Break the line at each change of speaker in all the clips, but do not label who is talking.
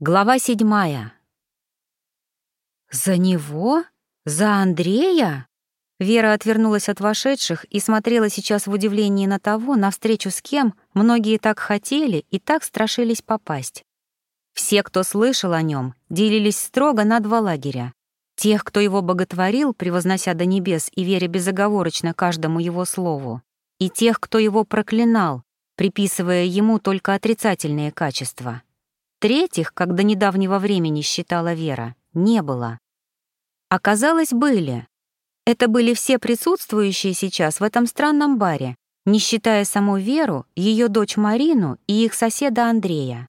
Глава седьмая. «За него? За Андрея?» Вера отвернулась от вошедших и смотрела сейчас в удивлении на того, навстречу с кем многие так хотели и так страшились попасть. Все, кто слышал о нем, делились строго на два лагеря. Тех, кто его боготворил, превознося до небес и веря безоговорочно каждому его слову, и тех, кто его проклинал, приписывая ему только отрицательные качества. Третьих, как до недавнего времени считала Вера, не было. Оказалось, были. Это были все присутствующие сейчас в этом странном баре, не считая саму Веру, ее дочь Марину и их соседа Андрея.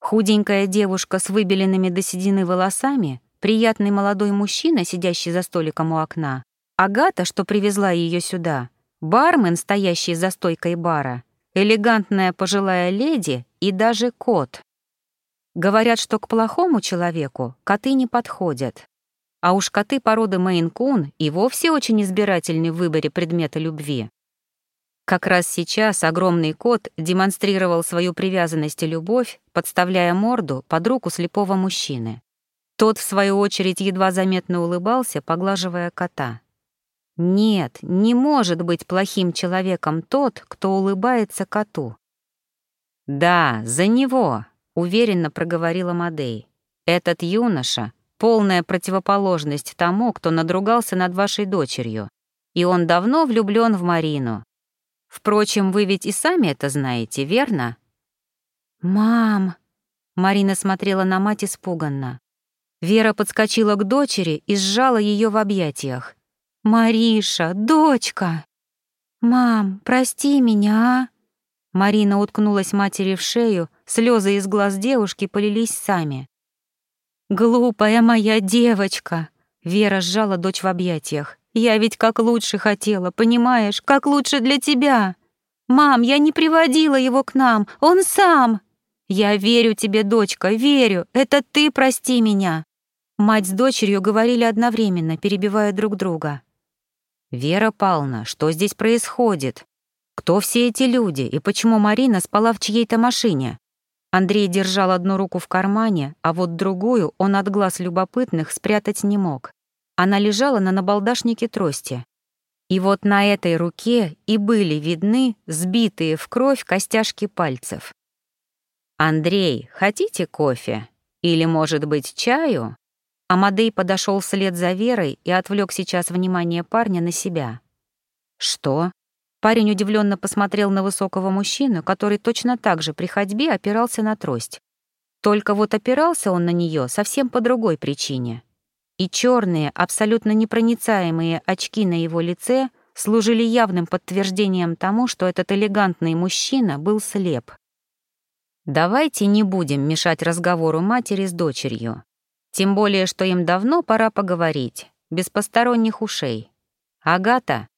Худенькая девушка с выбеленными до седины волосами, приятный молодой мужчина, сидящий за столиком у окна, Агата, что привезла ее сюда, бармен, стоящий за стойкой бара, элегантная пожилая леди и даже кот. Говорят, что к плохому человеку коты не подходят. А уж коты породы Мейн-кун и вовсе очень избирательны в выборе предмета любви. Как раз сейчас огромный кот демонстрировал свою привязанность и любовь, подставляя морду под руку слепого мужчины. Тот, в свою очередь, едва заметно улыбался, поглаживая кота. Нет, не может быть плохим человеком тот, кто улыбается коту. «Да, за него!» — уверенно проговорила Мадей. «Этот юноша — полная противоположность тому, кто надругался над вашей дочерью, и он давно влюблён в Марину. Впрочем, вы ведь и сами это знаете, верно?»
«Мам!»
— Марина смотрела на мать испуганно. Вера подскочила к дочери и сжала её в объятиях. «Мариша, дочка!»
«Мам, прости меня, а?»
Марина уткнулась матери в шею, слезы из глаз девушки полились сами. «Глупая моя девочка!» Вера сжала дочь в объятиях. «Я ведь как лучше хотела, понимаешь, как лучше для тебя! Мам, я не приводила его к нам, он сам! Я верю тебе, дочка, верю, это ты прости меня!» Мать с дочерью говорили одновременно, перебивая друг друга. «Вера Павловна, что здесь происходит?» Кто все эти люди и почему Марина спала в чьей-то машине? Андрей держал одну руку в кармане, а вот другую он от глаз любопытных спрятать не мог. Она лежала на набалдашнике трости. И вот на этой руке и были видны сбитые в кровь костяшки пальцев. «Андрей, хотите кофе? Или, может быть, чаю?» Амадей подошел вслед за Верой и отвлек сейчас внимание парня на себя. «Что?» Парень удивленно посмотрел на высокого мужчину, который точно так же при ходьбе опирался на трость. Только вот опирался он на нее совсем по другой причине. И черные, абсолютно непроницаемые очки на его лице служили явным подтверждением тому, что этот элегантный мужчина был слеп. Давайте не будем мешать разговору матери с дочерью. Тем более, что им давно пора поговорить, без посторонних ушей. Агата,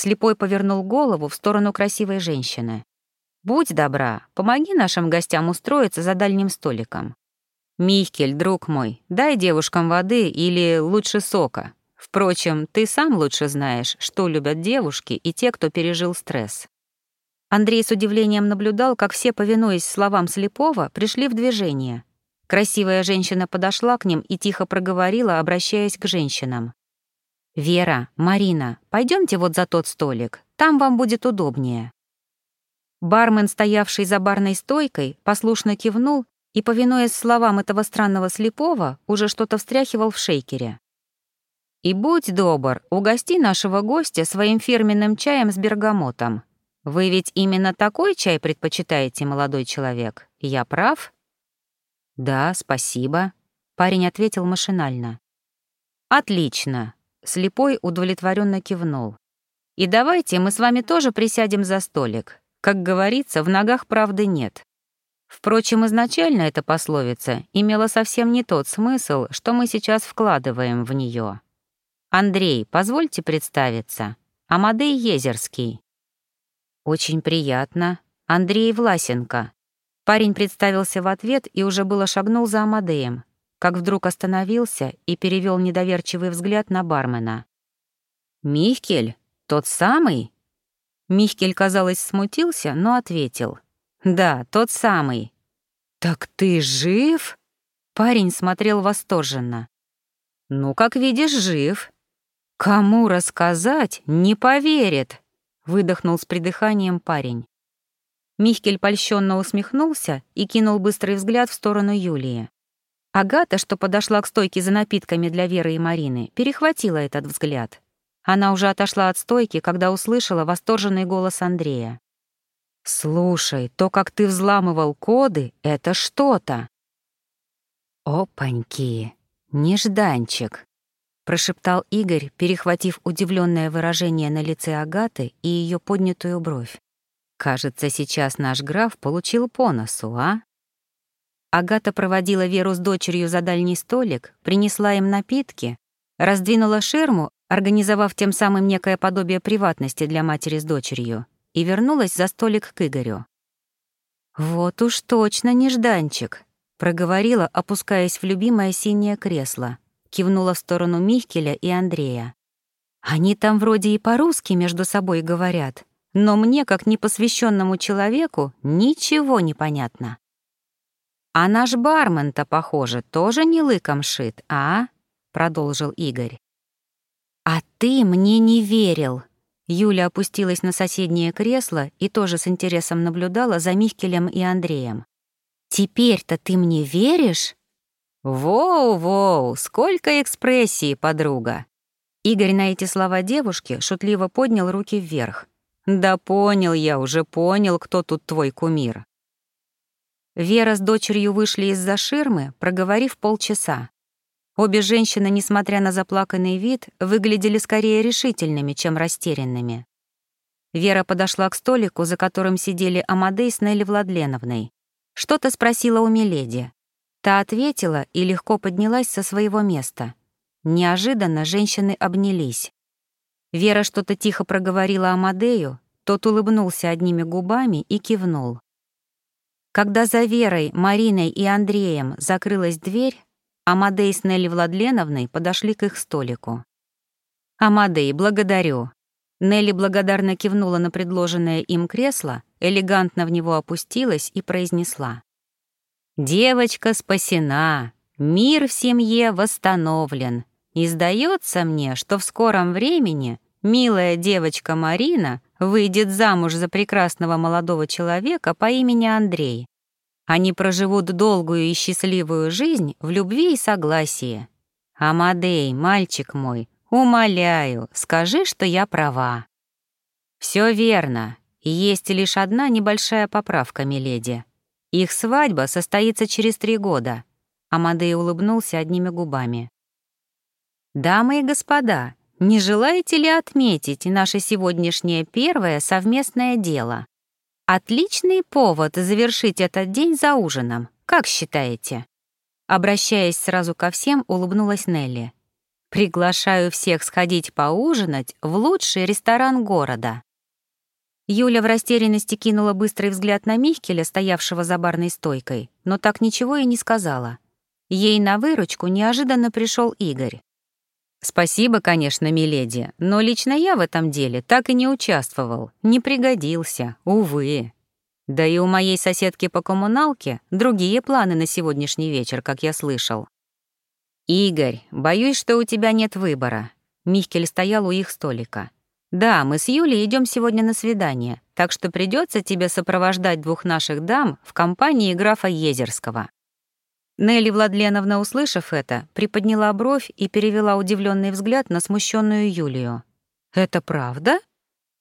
Слепой повернул голову в сторону красивой женщины. «Будь добра, помоги нашим гостям устроиться за дальним столиком. Михкель, друг мой, дай девушкам воды или лучше сока. Впрочем, ты сам лучше знаешь, что любят девушки и те, кто пережил стресс». Андрей с удивлением наблюдал, как все, повинуясь словам слепого, пришли в движение. Красивая женщина подошла к ним и тихо проговорила, обращаясь к женщинам. «Вера, Марина, пойдемте вот за тот столик, там вам будет удобнее». Бармен, стоявший за барной стойкой, послушно кивнул и, повинуясь словам этого странного слепого, уже что-то встряхивал в шейкере. «И будь добр, угости нашего гостя своим фирменным чаем с бергамотом. Вы ведь именно такой чай предпочитаете, молодой человек? Я прав?» «Да, спасибо», — парень ответил машинально. «Отлично. Слепой удовлетворенно кивнул. «И давайте мы с вами тоже присядем за столик. Как говорится, в ногах правды нет. Впрочем, изначально эта пословица имела совсем не тот смысл, что мы сейчас вкладываем в нее. Андрей, позвольте представиться. Амадей Езерский. Очень приятно. Андрей Власенко. Парень представился в ответ и уже было шагнул за Амадеем, как вдруг остановился и перевел недоверчивый взгляд на бармена. «Михкель? Тот самый?» Михкель, казалось, смутился, но ответил. «Да, тот самый». «Так ты жив?» Парень смотрел восторженно. «Ну, как видишь, жив. Кому рассказать, не поверит», — выдохнул с придыханием парень. Михкель польщенно усмехнулся и кинул быстрый взгляд в сторону Юлии. Агата, что подошла к стойке за напитками для Веры и Марины, перехватила этот взгляд. Она уже отошла от стойки, когда услышала восторженный голос Андрея. «Слушай, то, как ты взламывал коды, это что-то». «Опаньки, нежданчик», — прошептал Игорь, перехватив удивленное выражение на лице Агаты и ее поднятую бровь. «Кажется, сейчас наш граф получил по носу, а?» Агата проводила Веру с дочерью за дальний столик, принесла им напитки, раздвинула ширму, организовав тем самым некое подобие приватности для матери с дочерью, и вернулась за столик к Игорю. «Вот уж точно нежданчик», — проговорила, опускаясь в любимое синее кресло, кивнула в сторону Михкеля и Андрея. «Они там вроде и по-русски между собой говорят, но мне, как непосвященному человеку, ничего не понятно». «А наш бармен-то, похоже, тоже не лыком шит, а?» — продолжил Игорь. «А ты мне не верил», Юля опустилась на соседнее кресло и тоже с интересом наблюдала за Михкелем и Андреем. «Теперь-то ты мне веришь?» «Воу-воу, сколько экспрессии, подруга!» Игорь на эти слова девушки шутливо поднял руки вверх. «Да понял я, уже понял, кто тут твой кумир». Вера с дочерью вышли из-за ширмы, проговорив полчаса. Обе женщины, несмотря на заплаканный вид, выглядели скорее решительными, чем растерянными. Вера подошла к столику, за которым сидели Амадей с Нелли Владленовной. Что-то спросила у Миледи. Та ответила и легко поднялась со своего места. Неожиданно женщины обнялись. Вера что-то тихо проговорила Амадею, тот улыбнулся одними губами и кивнул. Когда за Верой, Мариной и Андреем закрылась дверь, Амадей с Нелли Владленовной подошли к их столику. «Амадей, благодарю». Нелли благодарно кивнула на предложенное им кресло, элегантно в него опустилась и произнесла. «Девочка спасена, мир в семье восстановлен, и сдается мне, что в скором времени милая девочка Марина выйдет замуж за прекрасного молодого человека по имени Андрей. Они проживут долгую и счастливую жизнь в любви и согласии. Амадей, мальчик мой, умоляю, скажи, что я права. Все верно. Есть лишь одна небольшая поправка, миледи. Их свадьба состоится через три года. Амадей улыбнулся одними губами. Дамы и господа, не желаете ли отметить наше сегодняшнее первое совместное дело? Отличный повод завершить этот день за ужином, как считаете? Обращаясь сразу ко всем, улыбнулась Нелли. Приглашаю всех сходить поужинать в лучший ресторан города. Юля в растерянности кинула быстрый взгляд на Михкеля, стоявшего за барной стойкой, но так ничего и не сказала. Ей на выручку неожиданно пришел Игорь. «Спасибо, конечно, миледи, но лично я в этом деле так и не участвовал, не пригодился, увы. Да и у моей соседки по коммуналке другие планы на сегодняшний вечер, как я слышал». «Игорь, боюсь, что у тебя нет выбора». Михкель стоял у их столика. «Да, мы с Юлей идем сегодня на свидание, так что придется тебе сопровождать двух наших дам в компании графа Езерского. Нелли Владленовна, услышав это, приподняла бровь и перевела удивленный взгляд на смущенную Юлию. «Это правда?»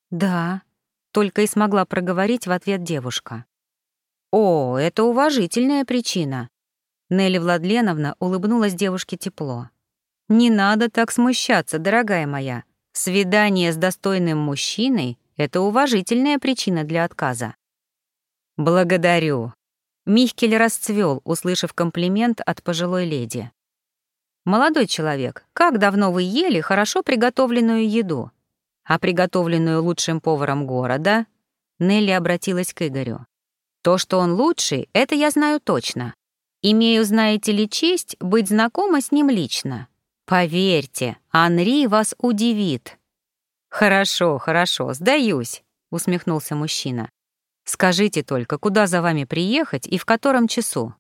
«Да», — только и смогла проговорить в ответ девушка. «О, это уважительная причина». Нелли Владленовна улыбнулась девушке тепло. «Не надо так смущаться, дорогая моя. Свидание с достойным мужчиной — это уважительная причина для отказа». «Благодарю», Михкель расцвел, услышав комплимент от пожилой леди. «Молодой человек, как давно вы ели хорошо приготовленную еду? А приготовленную лучшим поваром города?» Нелли обратилась к Игорю. «То, что он лучший, это я знаю точно. Имею, знаете ли, честь быть знакома с ним лично. Поверьте, Анри вас удивит». «Хорошо, хорошо, сдаюсь», — усмехнулся мужчина. Скажите только, куда за вами приехать и в котором часу?»